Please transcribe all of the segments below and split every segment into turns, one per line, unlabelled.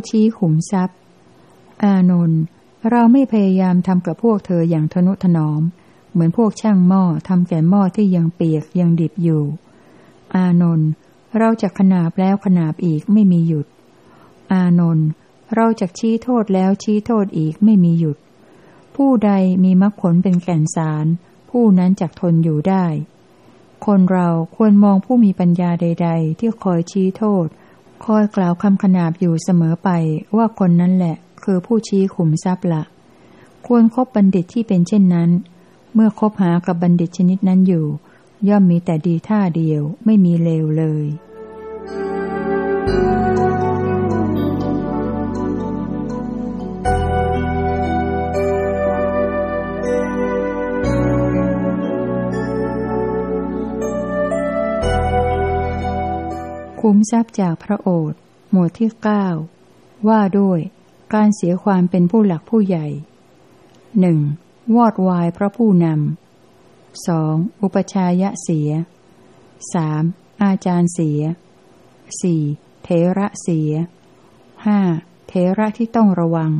ู้ชี้ขุมทรัพย์ อานนท์เราไม่พยายามทำกับพวกเธออย่างทนุถนอม เหมือนพวกช่างหม้อทำแก่หม้อที่ยังเปียกยังดิบอยู่ อานนท์เราจะขนาบแล้วขนาบอีกไม่มีหยุด อานนท์เราจะชี้โทษแล้วชี้โทษอีกไม่มีหยุด ผู้ใดมีมรรคผลเป็นแก่นสาร ผู้นั้นจักทนอยู่ได้ คนเราควรมองผู้มีปัญญาใด ๆ ที่คอยชี้โทษ คอยกล่าวคำขนาบอยู่เสมอไปว่าคนนั้นแหละ คือผู้ชี้ขุมทรัพย์ละ ควรครบบัณฑิตที่เป็นเช่นนั้น เมื่อคบหากับบัณฑิตชนิดนั้นอยู่ ย่อมมีแต่ดีท่าเดียวไม่มีเลวเลย คุ้มทรัพย์จากพระโอษฐ์หมวดที่เก้าว่าด้วย การเสียความเป็นผู้หลักผู้ใหญ่หนึ่งวอดวายพระผู้นำสองอุปชายะเสียสามอาจารย์เสียสี่เทระเสียห้าเทระที่ต้องระวัง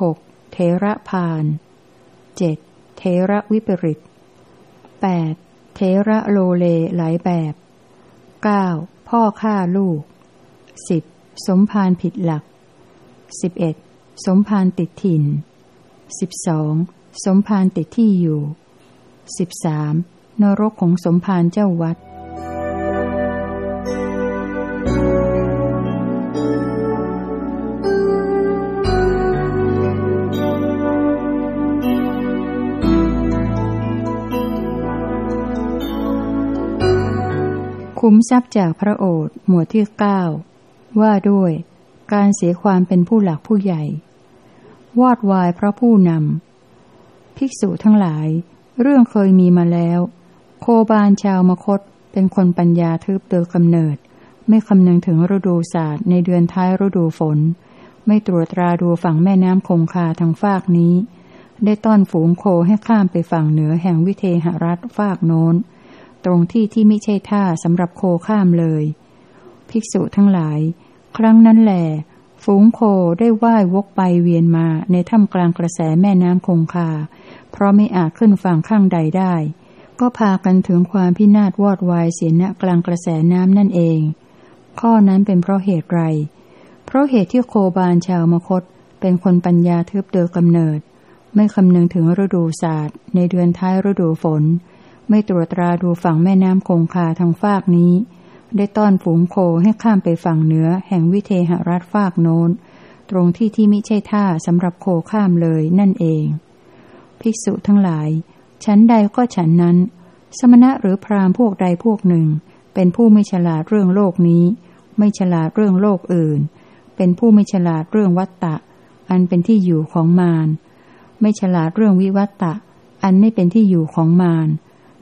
หกเทระพานเจ็ดเทระวิปริตแปดเทระโลเลหลายแบบเก้า พ่อฆ่าลูกสิบสมภารผิดหลักสิบเอ็ดสมภารติดถิ่นสิบสองสมภารติดที่อยู่สิบสามนรกของสมภารเจ้าวัด คุ้มทรัพย์จากพระโอษฐ์หมวดที่เก้าว่าด้วย การเสียความเป็นผู้หลักผู้ใหญ่ วอดวายเพราะผู้นำ ภิกษุทั้งหลาย เรื่องเคยมีมาแล้ว โคบาลชาวมคตเป็นคนปัญญาทึบโดยกำเนิด ไม่คำนึงถึงฤดูศาสตร์ในเดือนท้ายฤดูฝน ไม่ตรวจตราดูฝั่งแม่น้ำคงคาทางฟากนี้ ได้ต้อนฝูงโคให้ข้ามไปฝั่งเหนือแห่งวิเทหรัฐฟากโน้น ตรงที่ที่ไม่ใช่ท่าสำหรับโคข้ามเลย ภิกษุทั้งหลาย ครั้งนั้นแหลฝูงโคได้ว่ายวกไปเวียนมาในถ้ำกลางกระแสแม่น้ำคงคา เพราะไม่อาจขึ้นฝั่งข้างใดได้ ก็พากันถึงความพินาศวอดวายเสียณกลางกระแสน้ำนั่นเอง ข้อนั้นเป็นเพราะเหตุไร เพราะเหตุที่โคบาลชาวมคต เป็นคนปัญญาทึบเดิกำเนิด ไม่คำนึงถึงฤดูศาสตร์ ในเดือนท้ายฤดูฝน ไม่ตรวจตราดูฝั่งแม่น้ำคงคาทางฟากนี้ ได้ต้อนฝูงโคให้ข้ามไปฝั่งเหนือแห่งวิเทหรัฐฟากโน้น ตรงที่ที่มิใช่ท่าสำหรับโคข้ามเลยนั่นเอง ภิกษุทั้งหลาย ฉันใดก็ฉันนั้น สมณะหรือพราหมณ์พวกใดพวกหนึ่ง เป็นผู้ไม่ฉลาดเรื่องโลกนี้ ไม่ฉลาดเรื่องโลกอื่น เป็นผู้ไม่ฉลาดเรื่องวัตตะ อันเป็นที่อยู่ของมารไม่ฉลาดเรื่องวิวัตตะ อันไม่เป็นที่อยู่ของมาร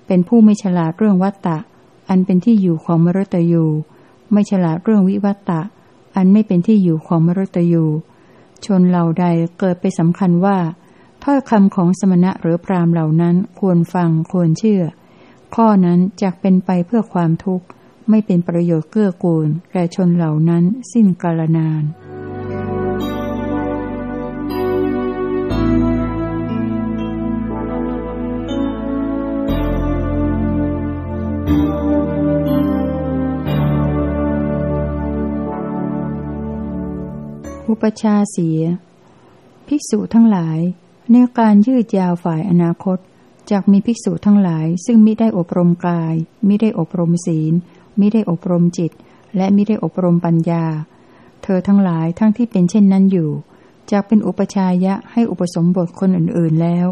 เป็นผู้ไม่ฉลาดเรื่องวัตตะ อันเป็นที่อยู่ของมรตยูไม่ฉลาดเรื่องวิวัตตะ อันไม่เป็นที่อยู่ของมรตยูชนเหล่าใดเกิดไปสำคัญว่าถ้อยคำของสมณะหรือพรามเหล่านั้นควรฟังควรเชื่อ ข้อนั้นจะเป็นไปเพื่อความทุกข์ ไม่เป็นประโยชน์เกื้อกูลแก่ชนเหล่านั้นสิ้นกาลนาน อุปชาเสีย ภิกษุทั้งหลาย ในการยืดยาวฝ่ายอนาคตจากมีภิกษุทั้งหลาย ซึ่งมิได้อบรมกายมิได้อบรมศีลมิได้อบรมจิต และมิได้อบรมปัญญา เธอทั้งหลายทั้งที่เป็นเช่นนั้นอยู่จากเป็นอุปชายะให้อุปสมบทคนอื่นๆแล้ว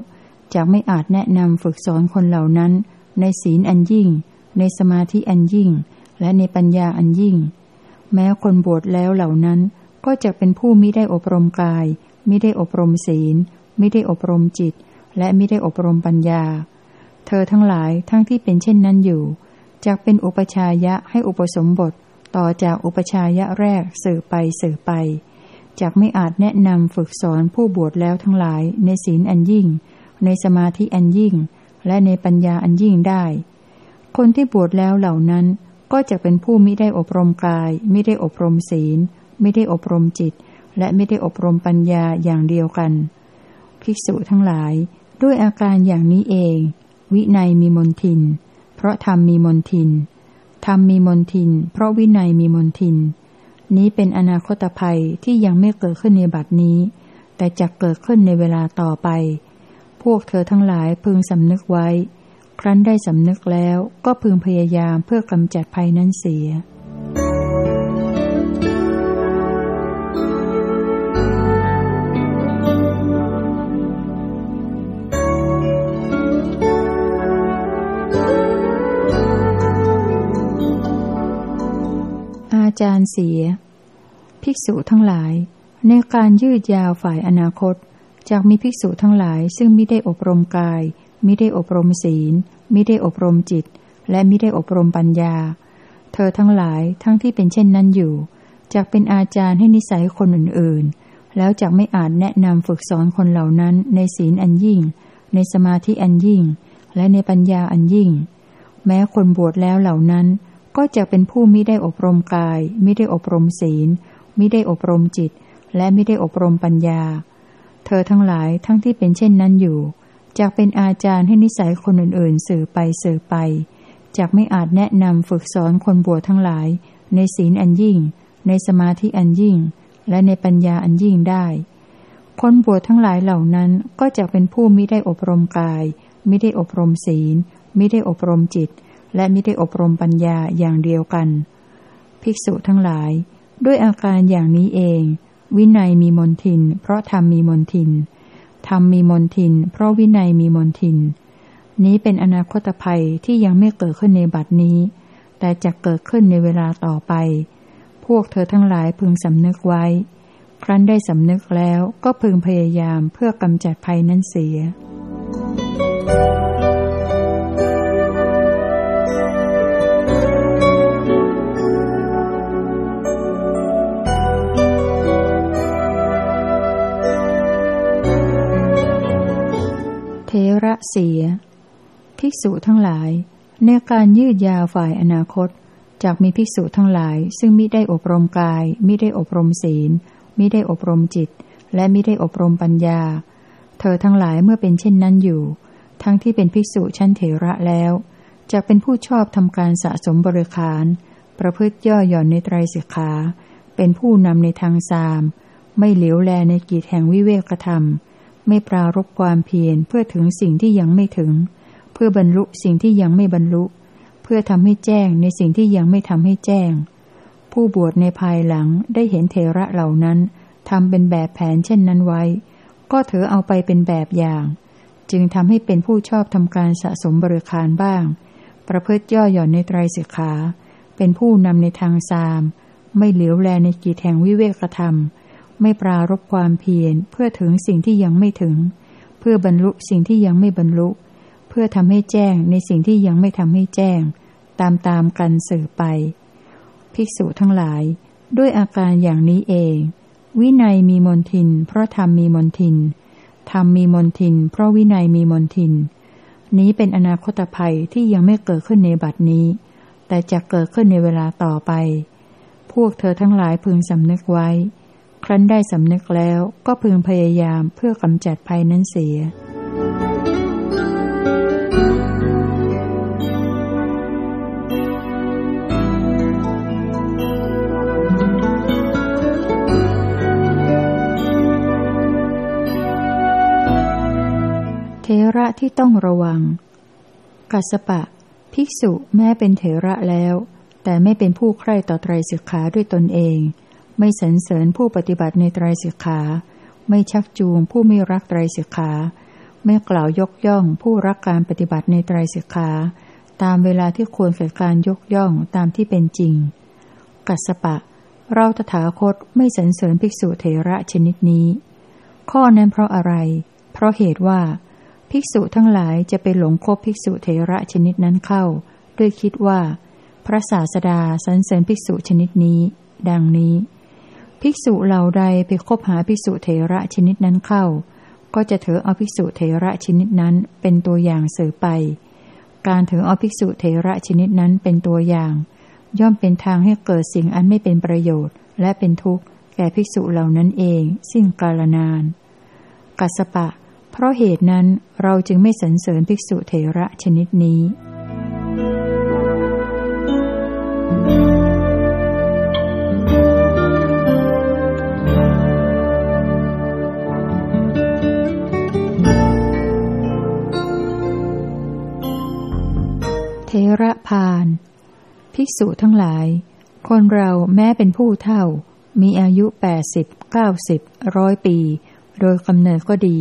จากไม่อาจแนะนำฝึกสอนคนเหล่านั้น ในศีลอันยิ่ง ในสมาธิอันยิ่ง และในปัญญาอันยิ่ง แม้คนบวชแล้วเหล่านั้น ก็จะเป็นผู้มิได้อบรมกาย มิได้อบรมศีล มิได้อบรมจิต และมิได้อบรมปัญญา เธอทั้งหลายทั้งที่เป็นเช่นนั้นอยู่จะเป็นอุปชายะให้อุปสมบท ต่อจากอุปชายะแรกสื่อไปสื่อไปจากไม่อาจแนะนำฝึกสอนผู้บวชแล้วทั้งหลายในศีลอันยิ่ง ในสมาธิอันยิ่ง และในปัญญาอันยิ่งได้ คนที่บวชแล้วเหล่านั้นก็จะเป็นผู้มิได้อบรมกายมิได้อบรมศีล ไม่ได้อบรมจิต และไม่ได้อบรมปัญญาอย่างเดียวกัน ภิกษุทั้งหลาย ด้วยอาการอย่างนี้เอง วินัยมีมนทิน เพราะธรรมมีมนทินธรรมมีมนทิน เพราะวินัยมีมนทิน นี้เป็นอนาคตภัยที่ยังไม่เกิดขึ้นในบัดนี้ แต่จะเกิดขึ้นในเวลาต่อไป พวกเธอทั้งหลายพึงสำนึกไว้ ครั้นได้สำนึกแล้วก็พึงพยายามเพื่อกำจัดภัยนั้นเสีย จารย์เสีย ภิกษุทั้งหลาย ในการยืดยาวฝ่ายอนาคตจากมีภิกษุทั้งหลายซึ่งม่ได้อบรมกายม่ได้อบรมศีลม่ได้อบรมจิต และม่ได้อบรมปัญญา เธอทั้งหลายทั้งที่เป็นเช่นนั้นอยู่จากเป็นอาจารย์ให้นิสัยคนอื่นๆ แล้วจากไม่อาจแนะนำฝึกสอนคนเหล่านั้นในศีลอันยิ่ง ในสมาธิอันยิ่ง และในปัญญาอันยิ่ง แม้คนบวชแล้วเหล่านั้น ก็จะเป็นผู้ไม่ได้อบรมกายไม่ได้อบรมศีลไม่ได้อบรมจิต และไม่ได้อบรมปัญญา เธอทั้งหลายทั้งที่เป็นเช่นนั้นอยู่จากเป็นอาจารย์ให้นิสัยคนอื่นๆ สื่อไปสื่อไปจากไม่อาจแนะนำฝึกสอนคนบวชทั้งหลาย ในศีลอันยิ่ง ในสมาธิอันยิ่ง และในปัญญาอันยิ่งได้ คนบวชทั้งหลายเหล่านั้นก็จะเป็นผู้ไม่ได้อบรมกายไม่ได้อบรมศีลไม่ได้อบรมจิต และไม่ได้อบรมปัญญาอย่างเดียวกัน ภิกษุทั้งหลาย ด้วยอาการอย่างนี้เอง วินัยมีมนทิน เพราะธรรมมีมนทินธรรมมีมนทิน เพราะวินัยมีมนทิน นี้เป็นอนาคตภัยที่ยังไม่เกิดขึ้นในบัดนี้ แต่จะเกิดขึ้นในเวลาต่อไป พวกเธอทั้งหลายพึงสำนึกไว้ ครั้นได้สำนึกแล้วก็พึงพยายามเพื่อกำจัดภัยนั้นเสีย Thank you. ระเสีย ภิกษุทั้งหลาย ในการยืดยาวฝ่ายอนาคตจากมีภิกษุทั้งหลาย ซึ่งมิได้อบรมกาย มิได้อบรมศีล มิได้อบรมจิต และมิได้อบรมปัญญา เธอทั้งหลายเมื่อเป็นเช่นนั้นอยู่ ทั้งที่เป็นภิกษุชั้นเถระแล้วจะเป็นผู้ชอบทำการสะสมบริขาร ประพฤติย่อหย่อนในไตรสิกขา เป็นผู้นำในทางสาม ไม่เหลียวแลในกิจแห่งวิเวกธรรม ไม่ปรารบความเพียรเพื่อถึงสิ่งที่ยังไม่ถึง เพื่อบรรลุสิ่งที่ยังไม่บรรลุ เพื่อทำให้แจ้งในสิ่งที่ยังไม่ทำให้แจ้ง ผู้บวชในภายหลังได้เห็นเทระเหล่านั้นทำเป็นแบบแผนเช่นนั้นไว้ ก็เถอเอาไปเป็นแบบอย่าง จึงทำให้เป็นผู้ชอบทำการสะสมบริคารบ้าง ประพฤติย่อหย่อนในไตรสิกขา เป็นผู้นำในทางสาม ไม่เหลียวแลในกิจแห่งวิเวกธรรม ไม่ปรารบความเพียรเพื่อถึงสิ่งที่ยังไม่ถึง เพื่อบรรลุสิ่งที่ยังไม่บรรลุ เพื่อทำให้แจ้งในสิ่งที่ยังไม่ทำให้แจ้ง ตามตามกันสื่อไป ภิกษุทั้งหลาย ด้วยอาการอย่างนี้เอง วินัยมีมนทิน เพราะธรรมมีมนทินธรรมมีมนทิน เพราะวินัยมีมนทิน นี้เป็นอนาคตภัยที่ยังไม่เกิดขึ้นในบัดนี้ แต่จะเกิดขึ้นในเวลาต่อไป พวกเธอทั้งหลายพึงสำนึกไว้ ครั้นได้สำนึกแล้วก็พึงพยายามเพื่อกำจัดภัยนั้นเสีย เทระที่ต้องระวัง กัสปะ ภิกษุแม้เป็นเทระแล้ว แต่ไม่เป็นผู้ใคร่ต่อไตรสิกขาด้วยตนเอง ไม่สรรเสริญผู้ปฏิบัติในไตรสิกขา ไม่ชักจูงผู้ไม่รักไตรสิกขา ไม่กล่าวยกย่องผู้รักการปฏิบัติในไตรสิกขา ตามเวลาที่ควรแก่การยกย่องตามที่เป็นจริง กัสปะ เราตถาคตไม่สรรเสริญภิกษุเถระชนิดนี้ ข้อนั้นเพราะอะไร เพราะเหตุว่า ภิกษุทั้งหลายจะไปหลงคบภิกษุเถระชนิดนั้นเข้า ด้วยคิดว่า พระศาสดาสรรเสริญภิกษุชนิดนี้ ดังนี้ ภิกษุเหล่าใดไปคบหาภิกษุเถระชนิดนั้นเข้า ก็จะถือเอาภิกษุเถระชนิดนั้นเป็นตัวอย่างสือไป การถือเอาภิกษุเถระชนิดนั้นเป็นตัวอย่าง ย่อมเป็นทางให้เกิดสิ่งอันไม่เป็นประโยชน์ และเป็นทุกข์แก่ภิกษุเหล่านั้นเอง สิ้นกาลนาน กัสปะ เพราะเหตุนั้นเราจึงไม่สรรเสริญภิกษุเถระชนิดนี้ ระพาน ภิกษุทั้งหลาย คนเราแม้เป็นผู้เท่า มีอายุแปดสิบเก้าสิบร้อยปี โดยกำเนิดก็ดี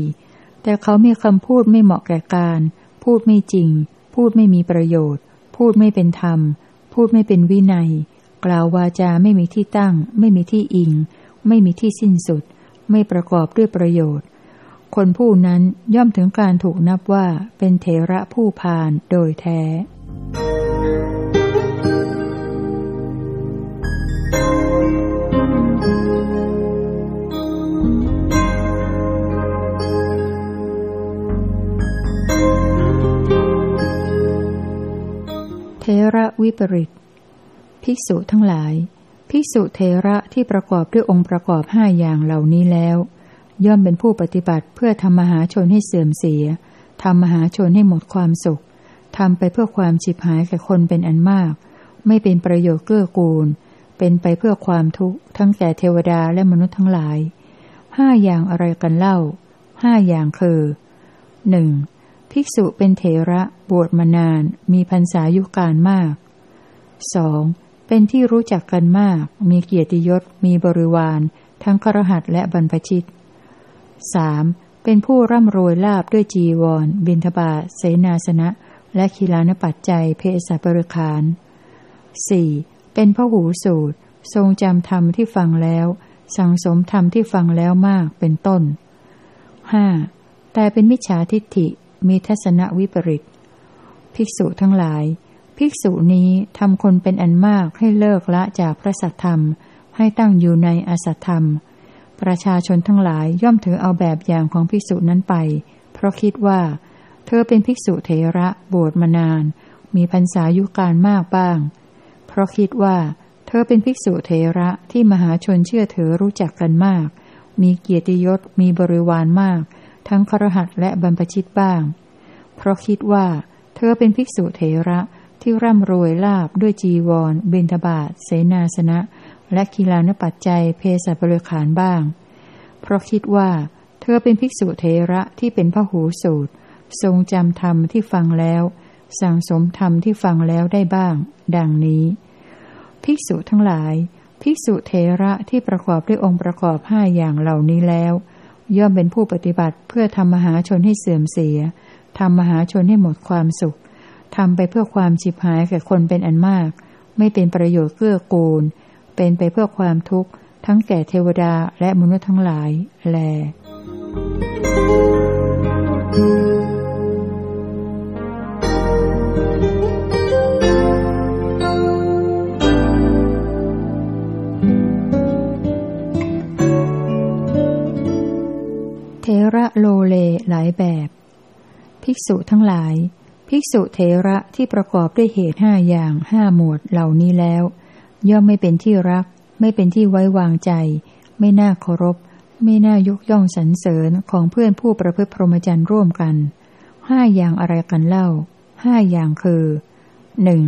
แต่เขามีคำพูดไม่เหมาะแก่การ พูดไม่จริง พูดไม่มีประโยชน์ พูดไม่เป็นธรรม พูดไม่เป็นวินัย กล่าววาจาไม่มีที่ตั้ง ไม่มีที่อิง ไม่มีที่สิ้นสุด ไม่ประกอบด้วยประโยชน์คนผู้นั้นย่อมถึงการถูกนับว่าเป็นเทระผู้พานโดยแท้ เทระวิปริต ภิกษุทั้งหลาย ภิกษุเทระที่ประกอบด้วยองค์ประกอบห้าอย่างเหล่านี้แล้ว ย่อมเป็นผู้ปฏิบัติเพื่อทำมหาชนให้เสื่อมเสียทำมหาชนให้หมดความสุขำไปเพื่อความฉิบหายแก่คนเป็นอันมาก ไม่เป็นประโยชน์เกื้อกูล เป็นไปเพื่อความทุกข์ทั้งแก่เทวดาและมนุษย์ทั้งหลายห้าอย่างอะไรกันเล่าห้าอย่างคือหนึ่งภิกษุเป็นเถระบวชมานาน มีพรรษายุการมาก 2. เป็นที่รู้จักกันมาก มีเกียรติยศ มีบริวาร ทั้งครหัสและบรรพชิต 3. เป็นผู้ร่ำรวยลาบด้วยจีวร บินทบาทเสนาสนะ และคีลานปัจจัยเพศบริคาร 4. เป็นพระหูสูตร ทรงจำธรรมที่ฟังแล้ว สังสมธรรมที่ฟังแล้วมากเป็นต้น 5. แต่เป็นมิจฉาทิฏฐิมีทัศนวิปริต ภิกษุทั้งหลาย ภิกษุนี้ทำคนเป็นอันมากให้เลิกละจากพระสัทธรรม ให้ตั้งอยู่ในอสัทธรรม ประชาชนทั้งหลายย่อมถือเอาแบบอย่างของภิกษุนั้นไป เพราะคิดว่า อเป็นภิกษุเถระบวชมานาน มีพรรษายุการมากบ้าง เพราะคิดว่า เธอเป็นภิกษุเถระที่มหาชนเชื่อถือรู้จักกันมาก มีเกียรติยศมีบริวารมาก ทั้งครหัสและบรรพชิตบ้าง เพราะคิดว่า เธอเป็นภิกษุเถระที่ร่ำรวยลาบด้วยจีวร เบญทบาท เสนาสนะ และกีฬานปัจจัยเพศบริขารบ้าง เพราะคิดว่า เธอเป็นภิกษุเถระที่เป็นพระหูสูตร ทรงจำธรรมที่ฟังแล้ว สั่งสมธรรมที่ฟังแล้วได้บ้าง ดังนี้ ภิกษุทั้งหลาย ภิกษุเถระที่ประกอบด้วยองค์ประกอบห้าอย่างเหล่านี้แล้ว ย่อมเป็นผู้ปฏิบัติเพื่อทำมหาชนให้เสื่อมเสียทำมหาชนให้หมดความสุขทำไปเพื่อความฉิบหายแก่คนเป็นอันมาก ไม่เป็นประโยชน์เกื้อกูล เป็นไปเพื่อความทุกข์ ทั้งแก่เทวดาและมนุษย์ทั้งหลาย แล เลหลายแบบ ภิกษุทั้งหลาย ภิกษุเทระที่ประกอบด้วยเหตุห้าอย่างห้าหมวดเหล่านี้แล้ว ย่อมไม่เป็นที่รัก ไม่เป็นที่ไว้วางใจ ไม่น่าเคารพ ไม่น่ายกย่องสรรเสริญของเพื่อนผู้ประพฤติพรหมจรรย์ร่วมกันห้าอย่างอะไรกันเล่าห้าอย่างคือหนึ่ง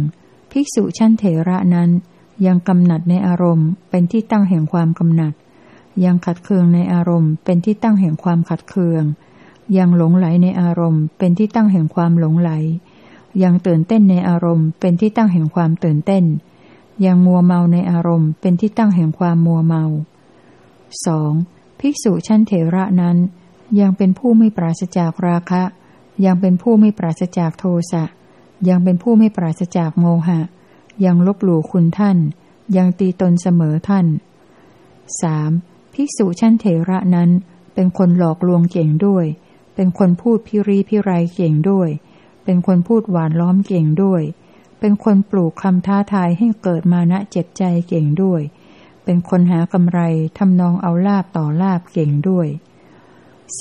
ภิกษุชั้นเถระนั้น ยังกำหนัดในอารมณ์ เป็นที่ตั้งแห่งความกำหนัด ยังขัดเคืองในอารมณ์ เป็นที่ตั้งแห่งความขัดเคือง ยังหลงไหลในอารมณ์ เป็นที่ตั้งแห่งความหลงไหล ยังตื่นเต้นในอารมณ์ เป็นที่ตั้งแห่งความตื่นเต้น ยังมัวเมาในอารมณ์ เป็นที่ตั้งแห่งความมัวเมาสองภิกษุชั้นเถระนั้น ยังเป็นผู้ไม่ปราศจากราคะ ยังเป็นผู้ไม่ปราศจากโทสะ ยังเป็นผู้ไม่ปราศจากโมหะ ยังลบหลู่คุณท่าน ยังตีตนเสมอท่านสามภิกษุชั้นเถระนั้นเป็นคนหลอกลวงเก่งด้วย เป็นคนพูดพิรีพิไรเก่งด้วย เป็นคนพูดหวานล้อมเก่งด้วย เป็นคนปลูกคำท้าทายให้เกิดมานะเจ็บใจเก่งด้วย เป็นคนหากำไรทำนองเอาลาบต่อลาบเก่งด้วย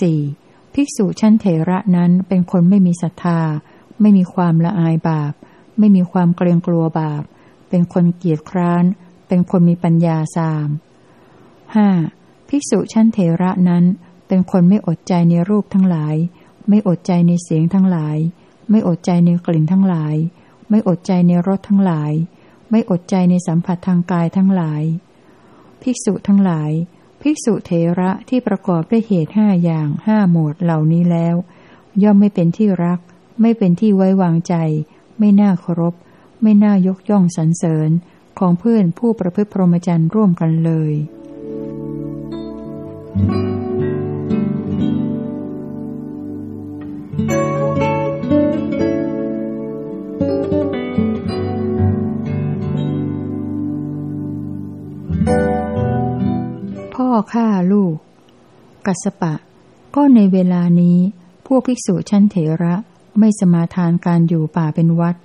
4. ภิกษุชั้นเถระนั้นเป็นคนไม่มีศรัทธา ไม่มีความละอายบาป ไม่มีความเกรงกลัวบาป เป็นคนเกียจคร้าน เป็นคนมีปัญญาสามห้าภิกษุชั้นเถระนั้น เป็นคนไม่อดใจในรูปทั้งหลาย ไม่อดใจในเสียงทั้งหลาย ไม่อดใจในกลิ่นทั้งหลาย ไม่อดใจในรสทั้งหลาย ไม่อดใจในสัมผัสทางกายทั้งหลาย ภิกษุทั้งหลาย ภิกษุเถระที่ประกอบด้วยเหตุห้าอย่างห้าหมวดเหล่านี้แล้ว ย่อมไม่เป็นที่รัก ไม่เป็นที่ไว้วางใจ ไม่น่าเคารพ ไม่น่ายกย่องสรรเสริญของเพื่อนผู้ประพฤติพรหมจรรย์ร่วมกันเลยพ่อ ฆ่าลูก กัสปะ ก็ในเวลานี้ พวกภิกษุชั้นเถระไม่สมาทานการอยู่ป่าเป็นวัด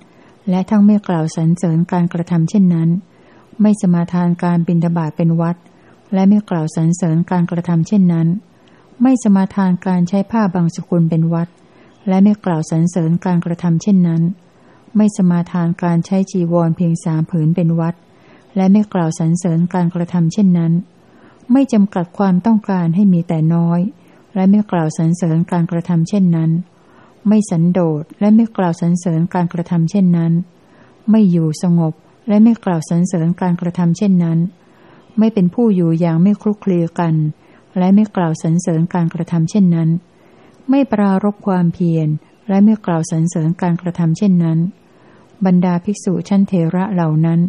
และทั้งไม่กล่าวสรรเสริญการกระทำเช่นนั้น ไม่สมาทานการบินทบาทเป็นวัด และไม่กล่าวสรรเสริญการกระทำเช่นนั้น ไม่สมาทานการใช้ผ้าบางสกุลเป็นวัด และไม่กล่าวสรรเสริญการกระทำเช่นนั้น ไม่สมาทานการใช้จีวรเพียงสามผืนเป็นวัด และไม่กล่าวสรรเสริญการกระทำเช่นนั้น ไม่จำกัดความต้องการให้มีแต่น้อย และไม่กล่าวสรรเสริญการกระทำเช่นนั้น ไม่สันโดษและไม่กล่าวสรรเสริญการกระทำเช่นนั้น ไม่อยู่สงบและไม่กล่าวสรรเสริญการกระทำเช่นนั้น ไม่เป็นผู้อยู่อย่างไม่คลุกคลีกัน และไม่กล่าวสรรเสริญการกระทำเช่นนั้น ไม่ปรารบความเพียรและไม่กล่าวสรรเสริญการกระทำเช่นนั้น บรรดาภิกษุชั้นเทระเหล่านั้น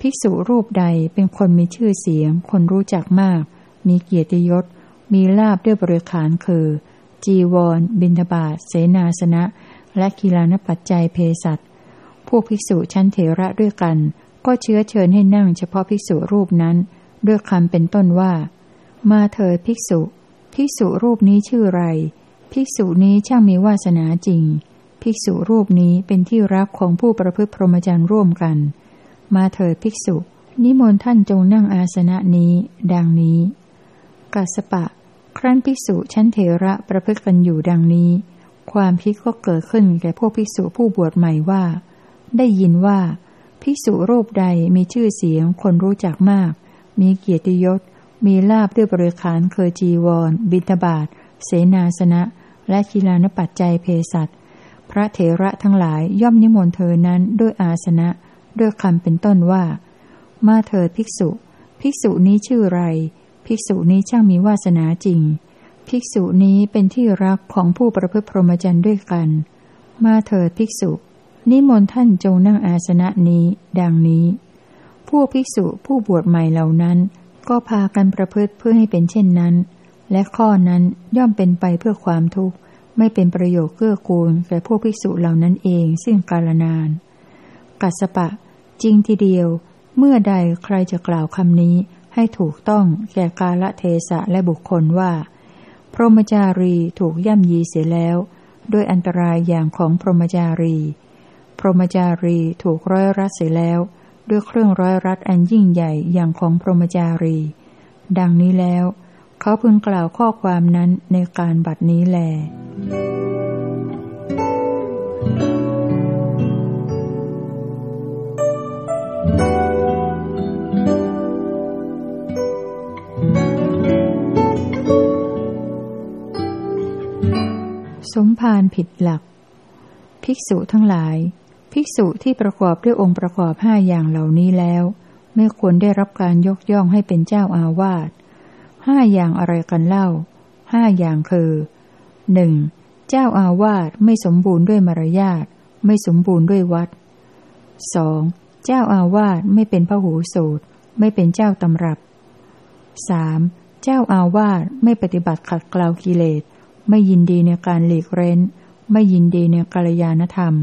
ภิกษุรูปใดเป็นคนมีชื่อเสียง คนรู้จักมาก มีเกียรติยศ มีลาบด้วยบริขารคือ จีวร บินทบาทเสนาสนะ และกีฬานปัจจัยเพสัตพวกภิกษุชั้นเถระด้วยกัน ก็เชื้อเชิญให้นั่งเฉพาะภิกษุรูปนั้น ด้วยคำเป็นต้นว่า มาเถิดภิกษุ ภิกษุรูปนี้ชื่อไร ภิกษุนี้ช่างมีวาสนาจริง ภิกษุรูปนี้เป็นที่รักของผู้ประพฤติพรหมจรรย์ร่วมกัน มาเถิดภิกษุ นิมนต์ท่านจงนั่งอาสนะนี้ ดังนี้ กัสปะ ครั้นภิกษุชั้นเถระประพฤติกันอยู่ดังนี้ ความพิกก็เกิดขึ้นแก่พวกภิกษุผู้บวชใหม่ว่า ได้ยินว่า ภิกษุรูปใดมีชื่อเสียงคนรู้จักมาก มีเกียรติยศ มีลาบด้วยบริขารเคยจีวร บิณฑบาตเสนาสนะ และกีฬานปัจจัยเพสัตพระเถระทั้งหลายย่อมนิมนต์เธอนั้นด้วยอาสนะ ด้วยคำเป็นต้นว่า มาเถิดภิกษุ ภิกษุนี้ชื่อไร ภิกษุนี้ช่างมีวาสนาจริง ภิกษุนี้เป็นที่รักของผู้ประพฤติพรหมจรรย์ด้วยกัน มาเถิดภิกษุ นิมนต์ท่านจงนั่งอาสนะนี้ ดังนี้ พวกภิกษุผู้บวชใหม่เหล่านั้น ก็พากันประพฤติเพื่อให้เป็นเช่นนั้น และข้อนั้นย่อมเป็นไปเพื่อความทุกข์ไม่เป็นประโยชน์เกื้อกูลแก่พวกภิกษุเหล่านั้นเองซึ่งกาลนาน กัสปะ จริงทีเดียว เมื่อใดใครจะกล่าวคำนี้ให้ถูกต้องแก่กาละเทศะและบุคคลว่า พรหมจารีถูกย่ำยีเสียแล้ว ด้วยอันตรายอย่างของพรหมจารี พรหมจารีถูกร้อยรัดเสียแล้ว ด้วยเครื่องร้อยรัดอันยิ่งใหญ่อย่างของพรหมจารี ดังนี้แล้ว เขาพึงกล่าวข้อความนั้นในการบัดนี้แล สมภารผิดหลัก ภิกษุทั้งหลาย ภิกษุที่ประกอบด้วยองค์ประกอบห้าอย่างเหล่านี้แล้ว ไม่ควรได้รับการยกย่องให้เป็นเจ้าอาวาสห้าอย่างอะไรกันเล่าห้าอย่างคือหนึ่งเจ้าอาวาสไม่สมบูรณ์ด้วยมารยาทไม่สมบูรณ์ด้วยวัดสองเจ้าอาวาสไม่เป็นพระหูสูตร ไม่เป็นเจ้าตำรับสามเจ้าอาวาสไม่ปฏิบัติขัดเกลากิเลส ไม่ยินดีในการหลีกเร้น ไม่ยินดีในกัลยาณธรรม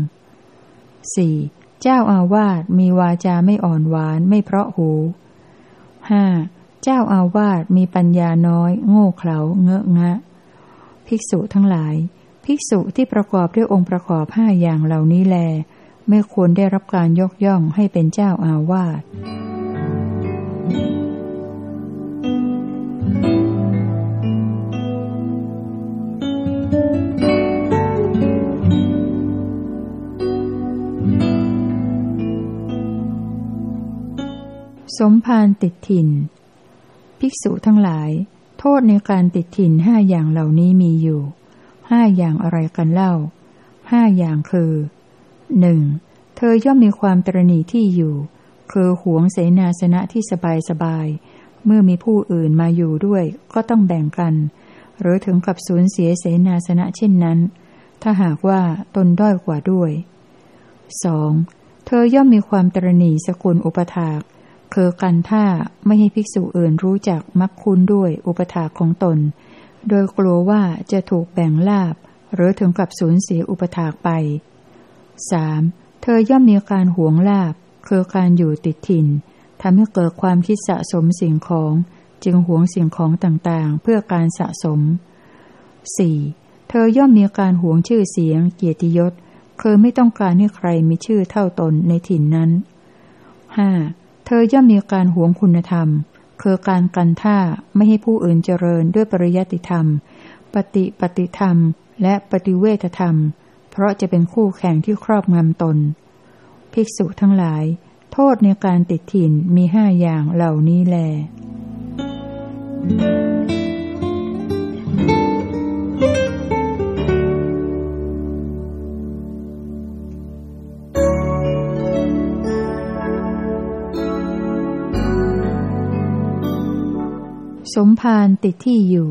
สี่เจ้าอาวาสมีวาจาไม่อ่อนหวานไม่เพราะหูห้าเจ้าอาวาสมีปัญญาน้อย โง่เขลาเงอะงะ ภิกษุทั้งหลาย ภิกษุที่ประกอบด้วยองค์ประกอบห้าอย่างเหล่านี้แล ไม่ควรได้รับการยกย่องให้เป็นเจ้าอาวาส สมภารติดถิ่น ภิกษุทั้งหลาย โทษในการติดถิ่นห้าอย่างเหล่านี้มีอยู่ห้าอย่างอะไรกันเล่าห้าอย่างคือหนึ่งเธอย่อมมีความตรณีที่อยู่ คือหวงเสนาสนะที่สบายสบาย เมื่อมีผู้อื่นมาอยู่ด้วย ก็ต้องแบ่งกัน หรือถึงกับสูญเสียเสนาสนะเช่นนั้น ถ้าหากว่าตนด้อยกว่าด้วยสองเธอย่อมมีความตรณีสกุลอุปถาก คือกันท่าไม่ให้ภิกษุอื่นรู้จักมักคุณด้วยอุปถาของตน โดยกลัวว่าจะถูกแบ่งลาบ หรือถึงกับสูญเสียอุปถาไปสเธอย่อมมีการหวงลาบ คือการอยู่ติดถิ่นทำให้เกิดความคิดสะสมสิ่งของ จึงหวงสิ่งของต่างๆ เพื่อการสะสม 4. เธอย่อมมีการหวงชื่อเสียง เกียรติยศคือไม่ต้องการให้ใครมีชื่อเท่าตนในถิ่นนั้น 5. เธอย่อมมีการหวงคุณธรรม คือการกันท่าไม่ให้ผู้อื่นเจริญด้วยปริยัติธรรม ปฏิปฏิธรรม และปฏิเวทธรรม เพราะจะเป็นคู่แข่งที่ครอบงำตน ภิกษุทั้งหลาย โทษในการติดถิ่นมีห้าอย่างเหล่านี้แล Thank you. สมภารติดที่อยู่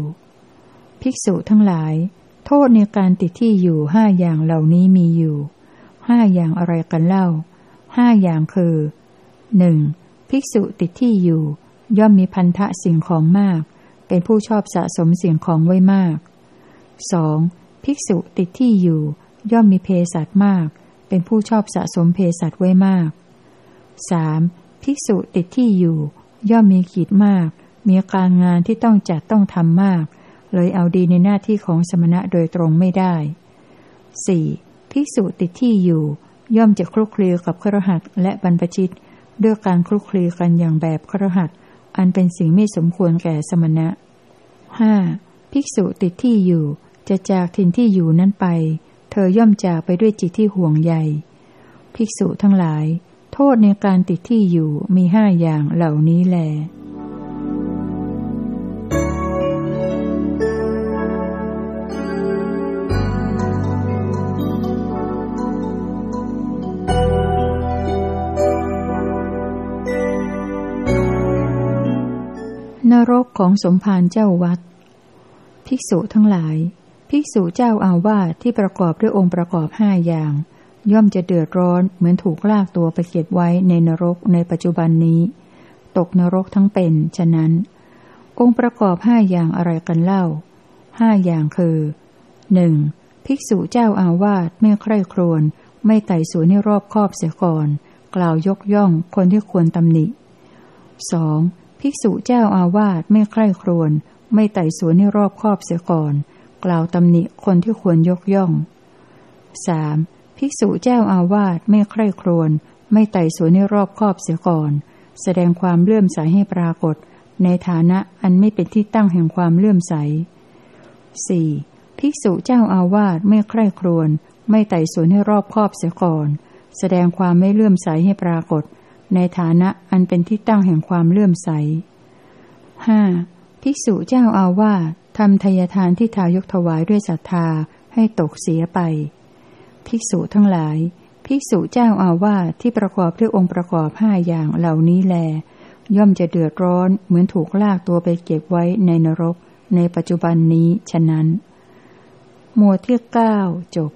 ภิกษุทั้งหลาย โทษในการติดที่อยู่ห้าอย่างเหล่านี้มีอยู่ห้าอย่างอะไรกันเล่าห้าอย่างคือหนึ่งภิกษุติดที่อยู่ ย่อมมีพันธะสิ่งของมาก เป็นผู้ชอบสะสมสิ่งของไว้มากสองภิกษุติดที่อยู่ ย่อมมีเพสัตมาก เป็นผู้ชอบสะสมเพสัตไว้มากสามภิกษุติดที่อยู่ ย่อมมีขีดมาก มีการงานที่ต้องจัดต้องทำมาก เลยเอาดีในหน้าที่ของสมณะโดยตรงไม่ได้ 4. ภิกษุติดที่อยู่ ย่อมจะคลุกคลีกับครหัสและบรรพชิต ด้วยการคลุกคลีกันอย่างแบบครหัสอันเป็นสิ่งไม่สมควรแก่สมณะ 5. ภิกษุติดที่อยู่ จะจากถิ่นที่อยู่นั้นไป เธอย่อมจากไปด้วยจิตที่ห่วงใย ภิกษุทั้งหลาย โทษในการติดที่อยู่มีห้าอย่างเหล่านี้แหล รกของสมภารเจ้าวัด ภิกษุทั้งหลาย ภิกษุเจ้าอาวาสที่ประกอบด้วยองค์ประกอบห้าอย่าง ย่อมจะเดือดร้อนเหมือนถูกลากตัวไปเก็บไว้ในนรกในปัจจุบันนี้ ตกนรกทั้งเป็น ฉะนั้น องค์ประกอบห้าอย่างอะไรกันเล่าห้าอย่างคือหนึ่งภิกษุเจ้าอาวาสไม่ใคร่ครวญไม่ไต่สวนให้รอบคอบเสียก่อน กล่าวยกย่องคนที่ควรตำหนิสอง ภิกษุเจ้าอาวาสไม่ใคร่ครวญไม่ไต่สวนให้รอบคอบเสียก่อน กล่าวตำหนิคนที่ควรยกย่องสภิกษุเจ้าอาวาสไม่ใคร่ครวญไม่ไต่สวนให้รอบคอบเสียก่อน แสดงความเลื่อมใสให้ปรากฏ ในฐานะอันไม่เป็นที่ตั้งแห่งความเลื่อมใส 4. ภิกษุเจ้าอาวาสไม่ใคร่ครวญไม่ไต่สวนให้รอบคอบเสียก่อน แสดงความไม่เลื่อมใสให้ปรากฏ ในฐานะอันเป็นที่ตั้งแห่งความเลื่อมใสห้าภิกษุเจ้าอาวาสทำทายทานที่ทายกถวายด้วยศรัทธาให้ตกเสียไป ภิกษุทั้งหลาย ภิกษุเจ้าอาวาสที่ประกอบด้วยองค์ประกอบห้าอย่างเหล่านี้แล ย่อมจะเดือดร้อนเหมือนถูกลากตัวไปเก็บไว้ในนรก ในปัจจุบันนี้ฉะนั้น หมวดที่เก้าจบ